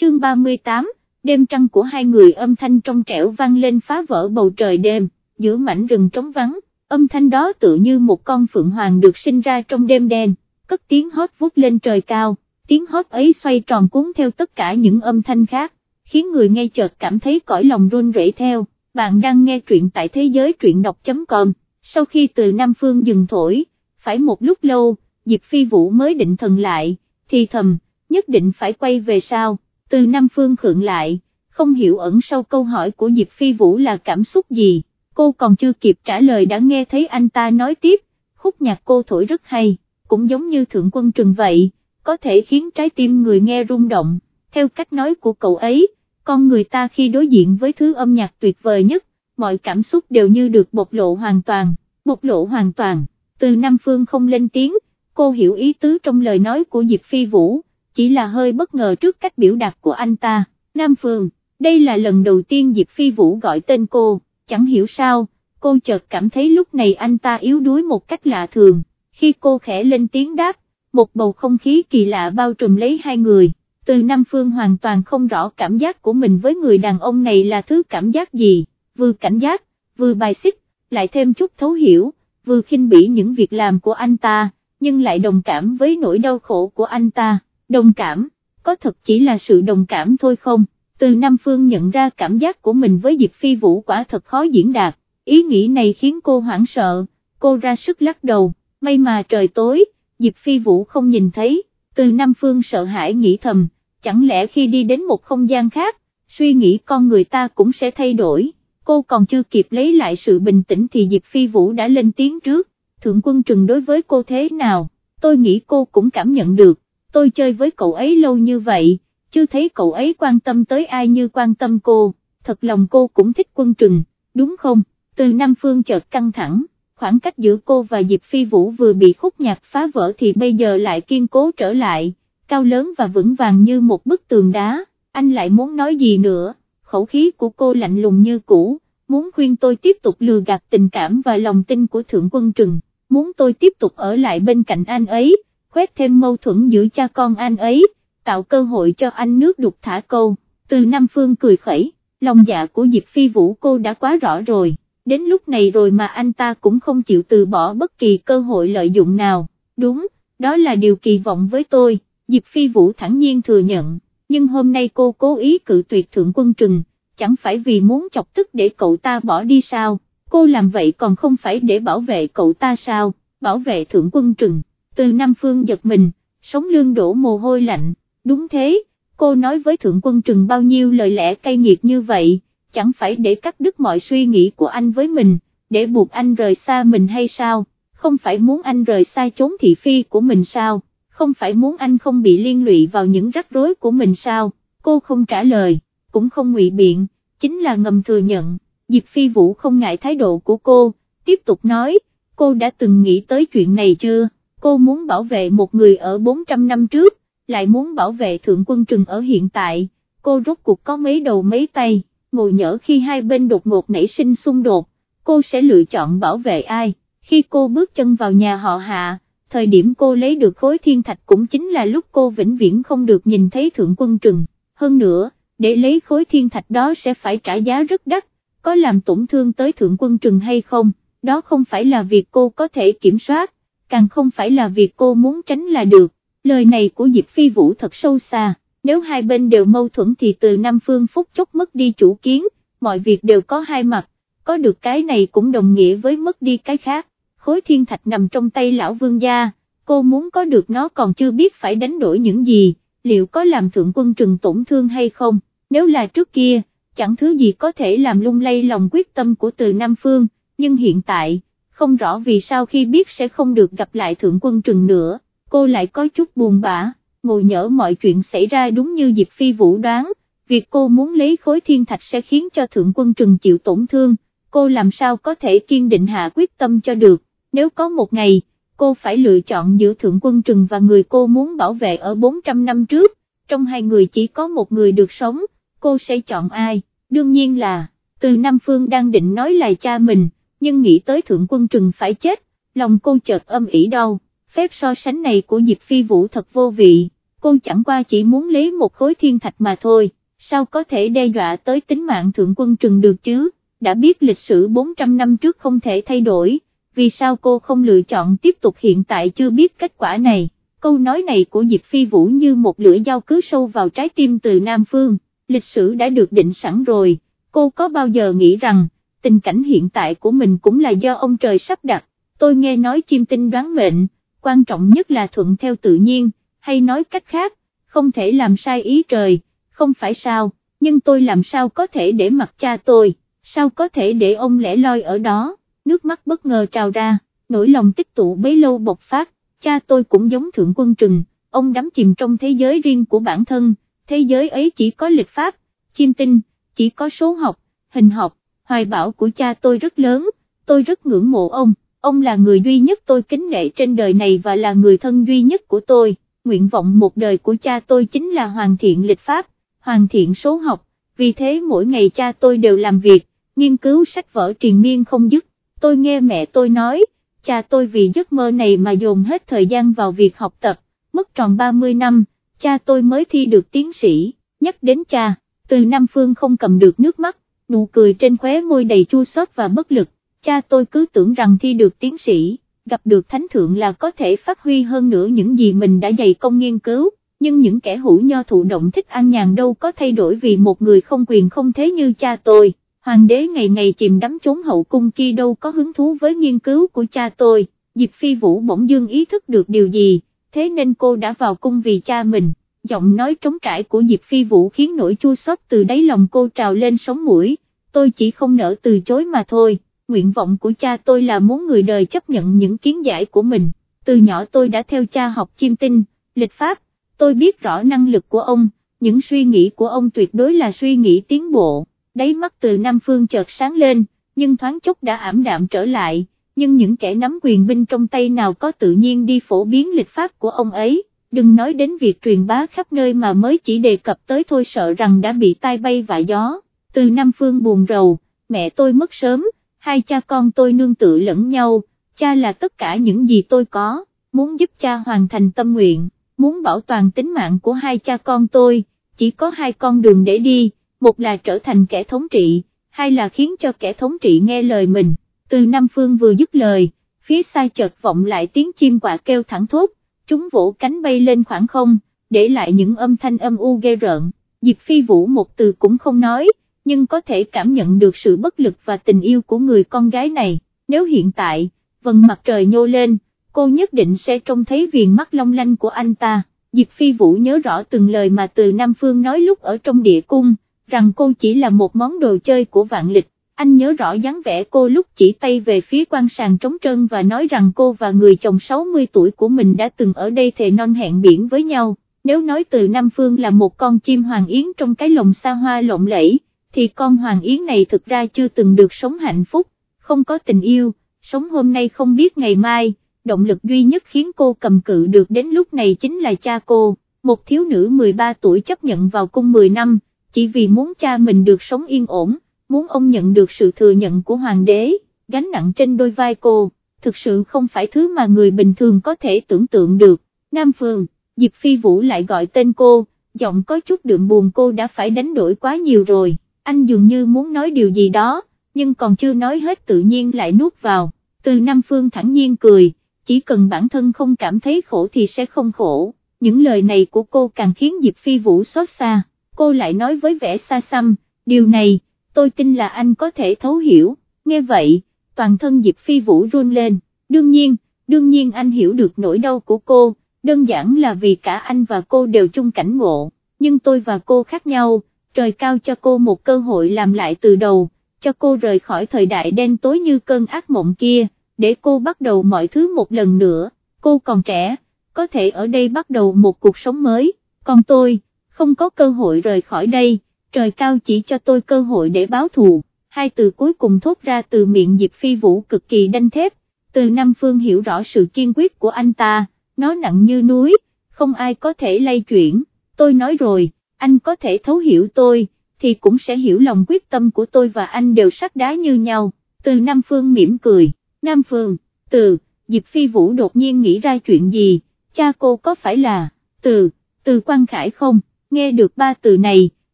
chương 38, đêm trăng của hai người âm thanh trong trẻo vang lên phá vỡ bầu trời đêm, giữa mảnh rừng trống vắng, âm thanh đó tự như một con phượng hoàng được sinh ra trong đêm đen, cất tiếng hót vút lên trời cao, tiếng hót ấy xoay tròn cuốn theo tất cả những âm thanh khác, khiến người nghe chợt cảm thấy cõi lòng run rẩy theo, bạn đang nghe truyện tại thế giới truyện đọc.com, sau khi từ Nam Phương dừng thổi, phải một lúc lâu, Diệp Phi Vũ mới định thần lại, thì thầm, nhất định phải quay về sao, từ Nam Phương khượng lại, không hiểu ẩn sau câu hỏi của Diệp Phi Vũ là cảm xúc gì, cô còn chưa kịp trả lời đã nghe thấy anh ta nói tiếp, khúc nhạc cô thổi rất hay, cũng giống như Thượng Quân Trừng vậy, có thể khiến trái tim người nghe rung động, theo cách nói của cậu ấy, con người ta khi đối diện với thứ âm nhạc tuyệt vời nhất, mọi cảm xúc đều như được bộc lộ hoàn toàn, bộc lộ hoàn toàn, từ Nam Phương không lên tiếng, cô hiểu ý tứ trong lời nói của Diệp Phi Vũ, chỉ là hơi bất ngờ trước cách biểu đạt của anh ta, Nam Phương, đây là lần đầu tiên Diệp Phi Vũ gọi tên cô, chẳng hiểu sao, cô chợt cảm thấy lúc này anh ta yếu đuối một cách lạ thường, khi cô khẽ lên tiếng đáp, một bầu không khí kỳ lạ bao trùm lấy hai người, từ Nam Phương hoàn toàn không rõ cảm giác của mình với người đàn ông này là thứ cảm giác gì, vừa cảnh giác, vừa bài xích, lại thêm chút thấu hiểu, vừa khinh bỉ những việc làm của anh ta, nhưng lại đồng cảm với nỗi đau khổ của anh ta, đồng cảm, có thật chỉ là sự đồng cảm thôi không, từ Nam Phương nhận ra cảm giác của mình với Diệp Phi Vũ quả thật khó diễn đạt, ý nghĩ này khiến cô hoảng sợ, cô ra sức lắc đầu, may mà trời tối, Diệp Phi Vũ không nhìn thấy, từ Nam Phương sợ hãi nghĩ thầm, chẳng lẽ khi đi đến một không gian khác, suy nghĩ con người ta cũng sẽ thay đổi, cô còn chưa kịp lấy lại sự bình tĩnh thì Diệp Phi Vũ đã lên tiếng trước, Thượng Quân Trừng đối với cô thế nào, tôi nghĩ cô cũng cảm nhận được, tôi chơi với cậu ấy lâu như vậy, chưa thấy cậu ấy quan tâm tới ai như quan tâm cô, thật lòng cô cũng thích Quân Trừng, đúng không, từ Nam Phương chợt căng thẳng khoảng cách giữa cô và Diệp Phi Vũ vừa bị khúc nhạc phá vỡ thì bây giờ lại kiên cố trở lại, cao lớn và vững vàng như một bức tường đá, anh lại muốn nói gì nữa, khẩu khí của cô lạnh lùng như cũ, muốn khuyên tôi tiếp tục lừa gạt tình cảm và lòng tin của Thượng Quân Trừng, muốn tôi tiếp tục ở lại bên cạnh anh ấy, khuét thêm mâu thuẫn giữa cha con anh ấy, tạo cơ hội cho anh nước đục thả câu, từ Nam Phương cười khẩy, lòng dạ của Diệp Phi Vũ cô đã quá rõ rồi. Đến lúc này rồi mà anh ta cũng không chịu từ bỏ bất kỳ cơ hội lợi dụng nào, đúng, đó là điều kỳ vọng với tôi, Diệp Phi Vũ thẳng nhiên thừa nhận, nhưng hôm nay cô cố ý cự tuyệt thượng quân trừng, chẳng phải vì muốn chọc tức để cậu ta bỏ đi sao, cô làm vậy còn không phải để bảo vệ cậu ta sao, bảo vệ thượng quân trừng, từ Nam Phương giật mình, sống lương đổ mồ hôi lạnh, đúng thế, cô nói với thượng quân trừng bao nhiêu lời lẽ cay nghiệt như vậy chẳng phải để cắt đứt mọi suy nghĩ của anh với mình, để buộc anh rời xa mình hay sao, không phải muốn anh rời xa chốn thị phi của mình sao, không phải muốn anh không bị liên lụy vào những rắc rối của mình sao, cô không trả lời, cũng không ngụy biện, chính là ngầm thừa nhận, Diệp Phi Vũ không ngại thái độ của cô, tiếp tục nói, cô đã từng nghĩ tới chuyện này chưa, cô muốn bảo vệ một người ở 400 năm trước, lại muốn bảo vệ thượng quân trừng ở hiện tại, cô rốt cuộc có mấy đầu mấy tay ngồi nhỡ khi hai bên đột ngột nảy sinh xung đột, cô sẽ lựa chọn bảo vệ ai, khi cô bước chân vào nhà họ hạ, thời điểm cô lấy được khối thiên thạch cũng chính là lúc cô vĩnh viễn không được nhìn thấy thượng quân trừng, hơn nữa, để lấy khối thiên thạch đó sẽ phải trả giá rất đắt, có làm tổn thương tới thượng quân trừng hay không, đó không phải là việc cô có thể kiểm soát, càng không phải là việc cô muốn tránh là được, lời này của Diệp Phi Vũ thật sâu xa. Nếu hai bên đều mâu thuẫn thì từ Nam Phương phút chốc mất đi chủ kiến, mọi việc đều có hai mặt, có được cái này cũng đồng nghĩa với mất đi cái khác, khối thiên thạch nằm trong tay lão vương gia, cô muốn có được nó còn chưa biết phải đánh đổi những gì, liệu có làm thượng quân trừng tổn thương hay không, nếu là trước kia, chẳng thứ gì có thể làm lung lay lòng quyết tâm của từ Nam Phương, nhưng hiện tại, không rõ vì sao khi biết sẽ không được gặp lại thượng quân trừng nữa, cô lại có chút buồn bã ngồi nhỡ mọi chuyện xảy ra đúng như Diệp Phi Vũ đoán, việc cô muốn lấy khối thiên thạch sẽ khiến cho Thượng Quân Trừng chịu tổn thương, cô làm sao có thể kiên định hạ quyết tâm cho được, nếu có một ngày, cô phải lựa chọn giữa Thượng Quân Trừng và người cô muốn bảo vệ ở 400 năm trước, trong hai người chỉ có một người được sống, cô sẽ chọn ai, đương nhiên là, từ Nam Phương đang định nói là cha mình, nhưng nghĩ tới Thượng Quân Trừng phải chết, lòng cô chợt âm ỉ đau phép so sánh này của Diệp Phi Vũ thật vô vị, cô chẳng qua chỉ muốn lấy một khối thiên thạch mà thôi, sao có thể đe dọa tới tính mạng thượng quân trừng được chứ, đã biết lịch sử 400 năm trước không thể thay đổi, vì sao cô không lựa chọn tiếp tục hiện tại chưa biết kết quả này, câu nói này của Diệp Phi Vũ như một lưỡi dao cứ sâu vào trái tim từ Nam Phương, lịch sử đã được định sẵn rồi, cô có bao giờ nghĩ rằng, tình cảnh hiện tại của mình cũng là do ông trời sắp đặt, tôi nghe nói chim tinh đoán mệnh, quan trọng nhất là thuận theo tự nhiên, hay nói cách khác, không thể làm sai ý trời, không phải sao, nhưng tôi làm sao có thể để mặc cha tôi, sao có thể để ông lẻ loi ở đó, nước mắt bất ngờ trào ra, nỗi lòng tích tụ bấy lâu bộc phát, cha tôi cũng giống thượng quân trừng, ông đắm chìm trong thế giới riêng của bản thân, thế giới ấy chỉ có lịch pháp, chim tinh, chỉ có số học, hình học, hoài bão của cha tôi rất lớn, tôi rất ngưỡng mộ ông, ông là người duy nhất tôi kính nể trên đời này và là người thân duy nhất của tôi, nguyện vọng một đời của cha tôi chính là hoàn thiện lịch pháp, hoàn thiện số học, vì thế mỗi ngày cha tôi đều làm việc, nghiên cứu sách vở triền miên không dứt, tôi nghe mẹ tôi nói, cha tôi vì giấc mơ này mà dồn hết thời gian vào việc học tập, mất tròn 30 năm, cha tôi mới thi được tiến sĩ, nhắc đến cha, từ Nam Phương không cầm được nước mắt, nụ cười trên khóe môi đầy chua xót và bất lực, cha tôi cứ tưởng rằng thi được tiến sĩ, gặp được thánh thượng là có thể phát huy hơn nữa những gì mình đã dày công nghiên cứu, nhưng những kẻ hữu nho thụ động thích an nhàn đâu có thay đổi vì một người không quyền không thế như cha tôi, hoàng đế ngày ngày chìm đắm trốn hậu cung kia đâu có hứng thú với nghiên cứu của cha tôi, Diệp Phi Vũ bỗng dương ý thức được điều gì, thế nên cô đã vào cung vì cha mình giọng nói trống trải của Diệp Phi Vũ khiến nỗi chua xót từ đáy lòng cô trào lên sống mũi, tôi chỉ không nỡ từ chối mà thôi, nguyện vọng của cha tôi là muốn người đời chấp nhận những kiến giải của mình, từ nhỏ tôi đã theo cha học chiêm tinh, lịch pháp, tôi biết rõ năng lực của ông, những suy nghĩ của ông tuyệt đối là suy nghĩ tiến bộ, đáy mắt từ Nam Phương chợt sáng lên, nhưng thoáng chốc đã ảm đạm trở lại, nhưng những kẻ nắm quyền binh trong tay nào có tự nhiên đi phổ biến lịch pháp của ông ấy? Đừng nói đến việc truyền bá khắp nơi mà mới chỉ đề cập tới thôi sợ rằng đã bị tai bay vạ gió, từ Nam Phương buồn rầu, mẹ tôi mất sớm, hai cha con tôi nương tự lẫn nhau, cha là tất cả những gì tôi có, muốn giúp cha hoàn thành tâm nguyện, muốn bảo toàn tính mạng của hai cha con tôi, chỉ có hai con đường để đi, một là trở thành kẻ thống trị, hai là khiến cho kẻ thống trị nghe lời mình, từ Nam Phương vừa dứt lời, phía xa chợt vọng lại tiếng chim quạ kêu thẳng thốt, chúng vỗ cánh bay lên khoảng không, để lại những âm thanh âm u ghê rợn, Diệp Phi Vũ một từ cũng không nói, nhưng có thể cảm nhận được sự bất lực và tình yêu của người con gái này, nếu hiện tại, vần mặt trời nhô lên, cô nhất định sẽ trông thấy viền mắt long lanh của anh ta, Diệp Phi Vũ nhớ rõ từng lời mà từ Nam Phương nói lúc ở trong địa cung, rằng cô chỉ là một món đồ chơi của vạn lịch, anh nhớ rõ dáng vẻ cô lúc chỉ tay về phía quan sàng trống trơn và nói rằng cô và người chồng 60 tuổi của mình đã từng ở đây thề non hẹn biển với nhau, nếu nói từ Nam Phương là một con chim hoàng yến trong cái lồng xa hoa lộng lẫy, thì con hoàng yến này thực ra chưa từng được sống hạnh phúc, không có tình yêu, sống hôm nay không biết ngày mai, động lực duy nhất khiến cô cầm cự được đến lúc này chính là cha cô, một thiếu nữ 13 tuổi chấp nhận vào cung 10 năm, chỉ vì muốn cha mình được sống yên ổn muốn ông nhận được sự thừa nhận của hoàng đế, gánh nặng trên đôi vai cô, thực sự không phải thứ mà người bình thường có thể tưởng tượng được. Nam Phương, Diệp Phi Vũ lại gọi tên cô, giọng có chút đượm buồn cô đã phải đánh đổi quá nhiều rồi, anh dường như muốn nói điều gì đó, nhưng còn chưa nói hết tự nhiên lại nuốt vào, từ Nam Phương thẳng nhiên cười, chỉ cần bản thân không cảm thấy khổ thì sẽ không khổ, những lời này của cô càng khiến Diệp Phi Vũ xót xa, cô lại nói với vẻ xa xăm, điều này, tôi tin là anh có thể thấu hiểu, nghe vậy, toàn thân Diệp Phi Vũ run lên, đương nhiên, đương nhiên anh hiểu được nỗi đau của cô, đơn giản là vì cả anh và cô đều chung cảnh ngộ, nhưng tôi và cô khác nhau, trời cao cho cô một cơ hội làm lại từ đầu, cho cô rời khỏi thời đại đen tối như cơn ác mộng kia, để cô bắt đầu mọi thứ một lần nữa, cô còn trẻ, có thể ở đây bắt đầu một cuộc sống mới, còn tôi, không có cơ hội rời khỏi đây trời cao chỉ cho tôi cơ hội để báo thù, hai từ cuối cùng thốt ra từ miệng Diệp Phi Vũ cực kỳ đanh thép, từ Nam Phương hiểu rõ sự kiên quyết của anh ta, nó nặng như núi, không ai có thể lay chuyển, tôi nói rồi, anh có thể thấu hiểu tôi, thì cũng sẽ hiểu lòng quyết tâm của tôi và anh đều sắt đá như nhau, từ Nam Phương mỉm cười, Nam Phương, từ, Diệp Phi Vũ đột nhiên nghĩ ra chuyện gì, cha cô có phải là, từ, từ Quang khải không, nghe được ba từ này,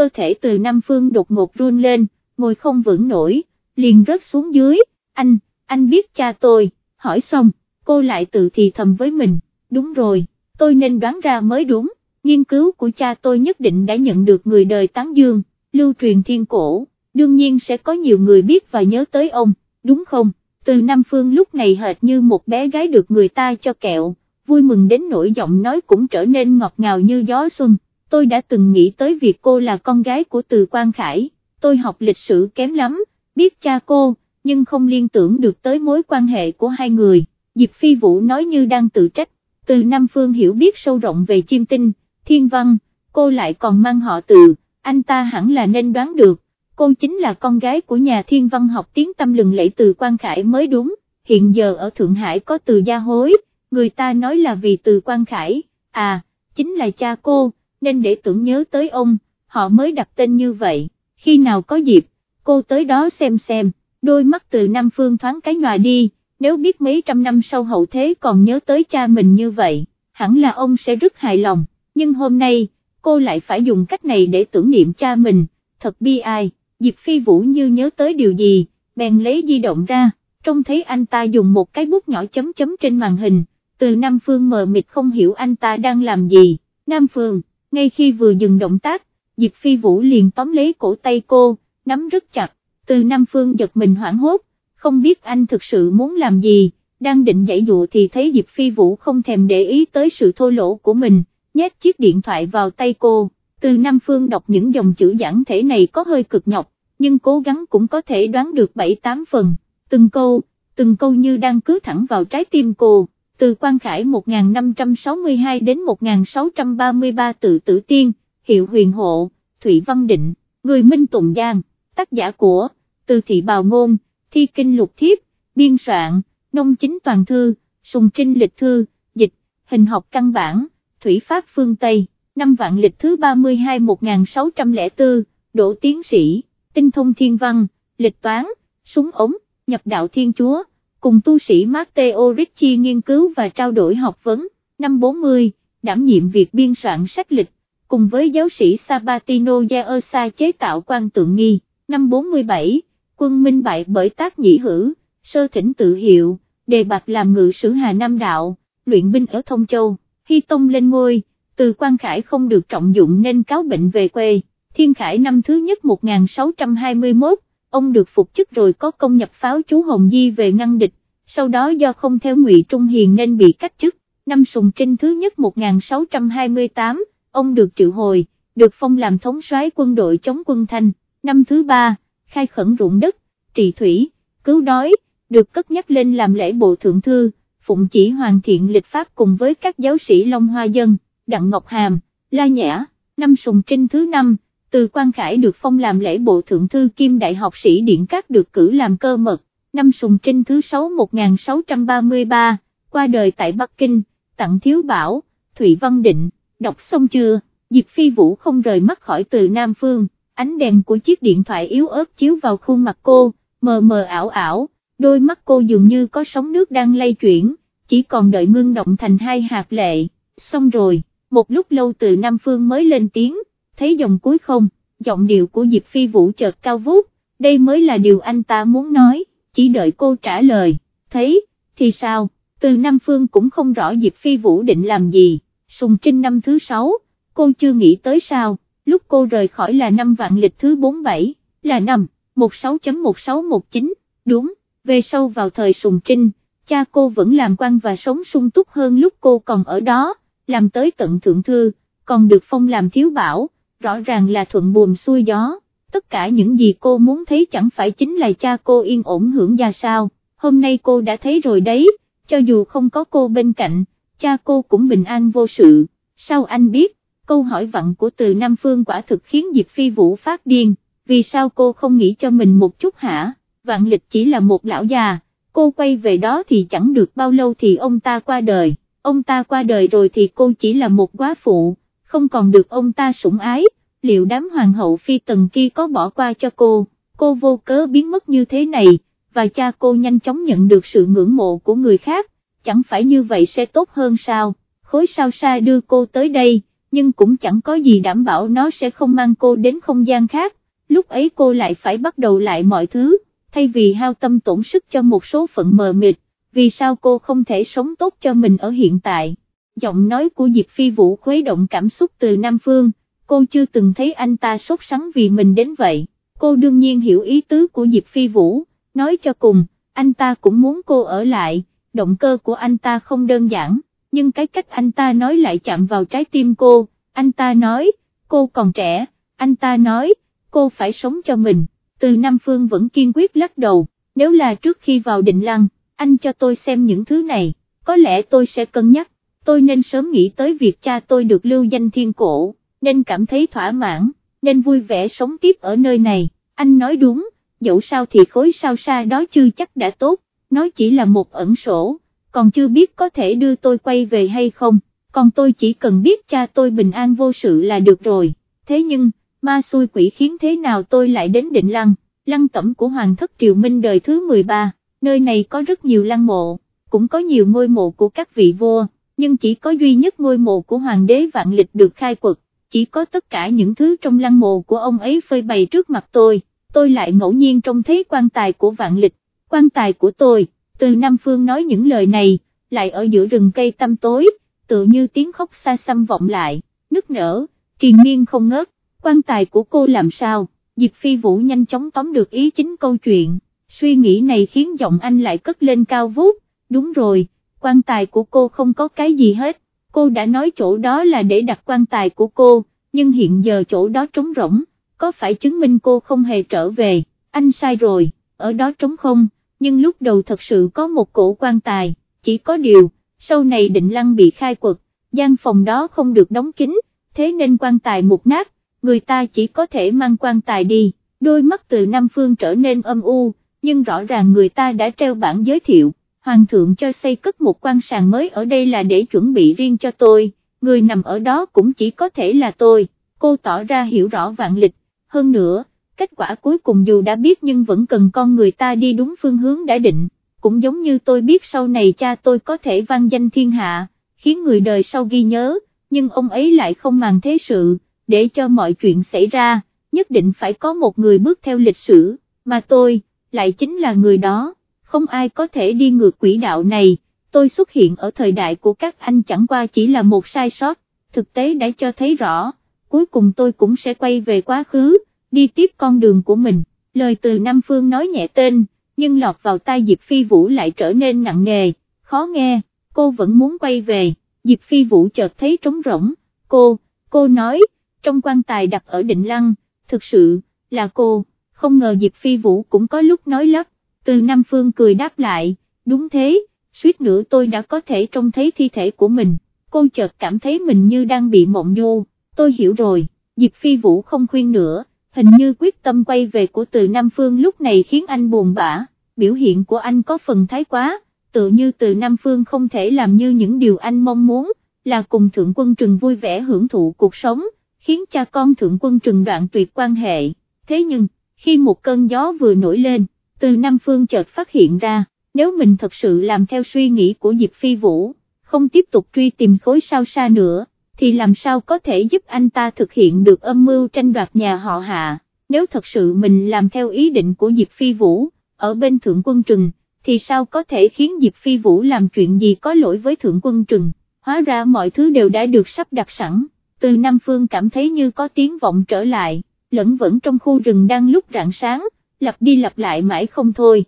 cơ thể từ Nam Phương đột ngột run lên, ngồi không vững nổi, liền rớt xuống dưới, anh, anh biết cha tôi, hỏi xong, cô lại tự thì thầm với mình, đúng rồi, tôi nên đoán ra mới đúng, nghiên cứu của cha tôi nhất định đã nhận được người đời tán dương, lưu truyền thiên cổ, đương nhiên sẽ có nhiều người biết và nhớ tới ông, đúng không? Từ Nam Phương lúc này hệt như một bé gái được người ta cho kẹo, vui mừng đến nỗi giọng nói cũng trở nên ngọt ngào như gió xuân, tôi đã từng nghĩ tới việc cô là con gái của Từ Quang Khải, tôi học lịch sử kém lắm, biết cha cô, nhưng không liên tưởng được tới mối quan hệ của hai người, Diệp Phi Vũ nói như đang tự trách, từ Nam Phương hiểu biết sâu rộng về chim tinh, thiên văn, cô lại còn mang họ từ, anh ta hẳn là nên đoán được, cô chính là con gái của nhà thiên văn học tiếng tâm lừng lẫy từ Quang Khải mới đúng, hiện giờ ở Thượng Hải có từ gia hối, người ta nói là vì từ Quang Khải, à, chính là cha cô, nên để tưởng nhớ tới ông, họ mới đặt tên như vậy, khi nào có dịp, cô tới đó xem xem, đôi mắt từ Nam Phương thoáng cái nhòa đi, nếu biết mấy trăm năm sau hậu thế còn nhớ tới cha mình như vậy, hẳn là ông sẽ rất hài lòng, nhưng hôm nay, cô lại phải dùng cách này để tưởng niệm cha mình, thật bi ai, Diệp Phi Vũ như nhớ tới điều gì, bèn lấy di động ra, trông thấy anh ta dùng một cái bút nhỏ chấm chấm trên màn hình, từ Nam Phương mờ mịt không hiểu anh ta đang làm gì, Nam Phương, ngay khi vừa dừng động tác, Diệp Phi Vũ liền tóm lấy cổ tay cô, nắm rất chặt, từ Nam Phương giật mình hoảng hốt, không biết anh thực sự muốn làm gì, đang định dãy dụ thì thấy Diệp Phi Vũ không thèm để ý tới sự thô lỗ của mình, nhét chiếc điện thoại vào tay cô, từ Nam Phương đọc những dòng chữ giản thể này có hơi cực nhọc, nhưng cố gắng cũng có thể đoán được 7-8 phần, từng câu, từng câu như đang cứ thẳng vào trái tim cô, từ Quang Khải 1562 đến 1633 tự tử tiên, hiệu huyền hộ, Thủy Văn Định, người Minh Tùng Giang, tác giả của, từ thị bào ngôn, thi kinh lục thiếp, biên soạn, nông chính toàn thư, sùng trinh lịch thư, dịch, hình học căn bản, thủy pháp phương Tây, năm vạn lịch thứ 32 1604, đỗ tiến sĩ, tinh thông thiên văn, lịch toán, súng ống, nhập đạo thiên chúa, cùng tu sĩ Matteo Ricci nghiên cứu và trao đổi học vấn, năm 40, đảm nhiệm việc biên soạn sách lịch, cùng với giáo sĩ Sabatino Giaosa chế tạo quan tượng nghi, năm 47, quân minh bại bởi tác nhĩ hử, sơ thỉnh tự hiệu, đề bạc làm ngự sử Hà Nam Đạo, luyện binh ở Thông Châu, Hy Tông lên ngôi, từ quan khải không được trọng dụng nên cáo bệnh về quê, thiên khải năm thứ nhất 1621, ông được phục chức rồi có công nhập pháo chú Hồng Di về ngăn địch, sau đó do không theo ngụy Trung Hiền nên bị cách chức, năm sùng trinh thứ nhất 1628, ông được triệu hồi, được phong làm thống soái quân đội chống quân Thanh, năm thứ ba, khai khẩn ruộng đất, trị thủy, cứu đói, được cất nhắc lên làm lễ bộ thượng thư, phụng chỉ hoàn thiện lịch pháp cùng với các giáo sĩ Long Hoa Dân, Đặng Ngọc Hàm, La Nhã, năm sùng trinh thứ năm, từ Quang Khải được phong làm lễ bộ thượng thư kim đại học sĩ Điện Các được cử làm cơ mật, năm sùng trinh thứ 6 1633, qua đời tại Bắc Kinh, tặng thiếu bảo, Thụy Văn Định, đọc xong chưa, Diệp Phi Vũ không rời mắt khỏi từ Nam Phương, ánh đèn của chiếc điện thoại yếu ớt chiếu vào khuôn mặt cô, mờ mờ ảo ảo, đôi mắt cô dường như có sóng nước đang lay chuyển, chỉ còn đợi ngưng động thành hai hạt lệ, xong rồi, một lúc lâu từ Nam Phương mới lên tiếng, thấy dòng cuối không, giọng điệu của Diệp Phi Vũ chợt cao vút, đây mới là điều anh ta muốn nói, chỉ đợi cô trả lời, thấy, thì sao, từ Nam Phương cũng không rõ Diệp Phi Vũ định làm gì, sùng trinh năm thứ sáu, cô chưa nghĩ tới sao, lúc cô rời khỏi là năm vạn lịch thứ 47, là năm, 16.1619, đúng, về sâu vào thời sùng trinh, cha cô vẫn làm quan và sống sung túc hơn lúc cô còn ở đó, làm tới tận thượng thư, còn được phong làm thiếu bảo, rõ ràng là thuận buồm xuôi gió, tất cả những gì cô muốn thấy chẳng phải chính là cha cô yên ổn hưởng gia sao, hôm nay cô đã thấy rồi đấy, cho dù không có cô bên cạnh, cha cô cũng bình an vô sự, sao anh biết, câu hỏi vặn của từ Nam Phương quả thực khiến Diệp Phi Vũ phát điên, vì sao cô không nghĩ cho mình một chút hả, vạn lịch chỉ là một lão già, cô quay về đó thì chẳng được bao lâu thì ông ta qua đời, ông ta qua đời rồi thì cô chỉ là một quá phụ, không còn được ông ta sủng ái, liệu đám hoàng hậu phi tần kia có bỏ qua cho cô, cô vô cớ biến mất như thế này, và cha cô nhanh chóng nhận được sự ngưỡng mộ của người khác, chẳng phải như vậy sẽ tốt hơn sao, khối sao xa đưa cô tới đây, nhưng cũng chẳng có gì đảm bảo nó sẽ không mang cô đến không gian khác, lúc ấy cô lại phải bắt đầu lại mọi thứ, thay vì hao tâm tổn sức cho một số phận mờ mịt, vì sao cô không thể sống tốt cho mình ở hiện tại. Giọng nói của Diệp Phi Vũ khuấy động cảm xúc từ Nam Phương, cô chưa từng thấy anh ta sốt sắng vì mình đến vậy, cô đương nhiên hiểu ý tứ của Diệp Phi Vũ, nói cho cùng, anh ta cũng muốn cô ở lại, động cơ của anh ta không đơn giản, nhưng cái cách anh ta nói lại chạm vào trái tim cô, anh ta nói, cô còn trẻ, anh ta nói, cô phải sống cho mình, từ Nam Phương vẫn kiên quyết lắc đầu, nếu là trước khi vào định lăng, anh cho tôi xem những thứ này, có lẽ tôi sẽ cân nhắc, tôi nên sớm nghĩ tới việc cha tôi được lưu danh thiên cổ, nên cảm thấy thỏa mãn, nên vui vẻ sống tiếp ở nơi này, anh nói đúng, dẫu sao thì khối sao xa đó chưa chắc đã tốt, nó chỉ là một ẩn sổ, còn chưa biết có thể đưa tôi quay về hay không, còn tôi chỉ cần biết cha tôi bình an vô sự là được rồi, thế nhưng, ma xui quỷ khiến thế nào tôi lại đến định lăng, lăng tẩm của Hoàng thất Triều Minh đời thứ 13, nơi này có rất nhiều lăng mộ, cũng có nhiều ngôi mộ của các vị vua, nhưng chỉ có duy nhất ngôi mộ của Hoàng đế Vạn Lịch được khai quật, chỉ có tất cả những thứ trong lăng mộ của ông ấy phơi bày trước mặt tôi, tôi lại ngẫu nhiên trông thấy quan tài của Vạn Lịch, quan tài của tôi, từ Nam Phương nói những lời này, lại ở giữa rừng cây tăm tối, tự như tiếng khóc xa xăm vọng lại, nức nở, triền miên không ngớt quan tài của cô làm sao, Diệp Phi Vũ nhanh chóng tóm được ý chính câu chuyện, suy nghĩ này khiến giọng anh lại cất lên cao vút, đúng rồi, quan tài của cô không có cái gì hết, cô đã nói chỗ đó là để đặt quan tài của cô, nhưng hiện giờ chỗ đó trống rỗng, có phải chứng minh cô không hề trở về, anh sai rồi, ở đó trống không, nhưng lúc đầu thật sự có một cổ quan tài, chỉ có điều, sau này định lăng bị khai quật, gian phòng đó không được đóng kín, thế nên quan tài mục nát, người ta chỉ có thể mang quan tài đi, đôi mắt từ Nam Phương trở nên âm u, nhưng rõ ràng người ta đã treo bản giới thiệu, Hoàng thượng cho xây cất một quan sàng mới ở đây là để chuẩn bị riêng cho tôi, người nằm ở đó cũng chỉ có thể là tôi, cô tỏ ra hiểu rõ vạn lịch, hơn nữa, kết quả cuối cùng dù đã biết nhưng vẫn cần con người ta đi đúng phương hướng đã định, cũng giống như tôi biết sau này cha tôi có thể vang danh thiên hạ, khiến người đời sau ghi nhớ, nhưng ông ấy lại không màng thế sự. Để cho mọi chuyện xảy ra, nhất định phải có một người bước theo lịch sử, mà tôi, lại chính là người đó, không ai có thể đi ngược quỹ đạo này, tôi xuất hiện ở thời đại của các anh chẳng qua chỉ là một sai sót, thực tế đã cho thấy rõ, cuối cùng tôi cũng sẽ quay về quá khứ, đi tiếp con đường của mình, lời từ Nam Phương nói nhẹ tên, nhưng lọt vào tai Diệp Phi Vũ lại trở nên nặng nề, khó nghe, cô vẫn muốn quay về, Diệp Phi Vũ chợt thấy trống rỗng, cô, cô nói, trong quan tài đặt ở định lăng, thực sự, là cô, không ngờ Diệp Phi Vũ cũng có lúc nói lắp, từ Nam Phương cười đáp lại, đúng thế, suýt nữa tôi đã có thể trông thấy thi thể của mình, cô chợt cảm thấy mình như đang bị mộng du, tôi hiểu rồi, Diệp Phi Vũ không khuyên nữa, hình như quyết tâm quay về của từ Nam Phương lúc này khiến anh buồn bã, biểu hiện của anh có phần thái quá, tự như từ Nam Phương không thể làm như những điều anh mong muốn, là cùng Thượng Quân Trừng vui vẻ hưởng thụ cuộc sống khiến cha con thượng quân trừng đoạn tuyệt quan hệ, thế nhưng, khi một cơn gió vừa nổi lên, từ Nam Phương chợt phát hiện ra, nếu mình thật sự làm theo suy nghĩ của Diệp Phi Vũ, không tiếp tục truy tìm khối sao xa nữa, thì làm sao có thể giúp anh ta thực hiện được âm mưu tranh đoạt nhà họ hạ, nếu thật sự mình làm theo ý định của Diệp Phi Vũ, ở bên Thượng Quân Trừng, thì sao có thể khiến Diệp Phi Vũ làm chuyện gì có lỗi với Thượng Quân Trừng, hóa ra mọi thứ đều đã được sắp đặt sẵn. Từ Nam Phương cảm thấy như có tiếng vọng trở lại, lẫn vẫn trong khu rừng đang lúc rạng sáng, lặp đi lặp lại mãi không thôi,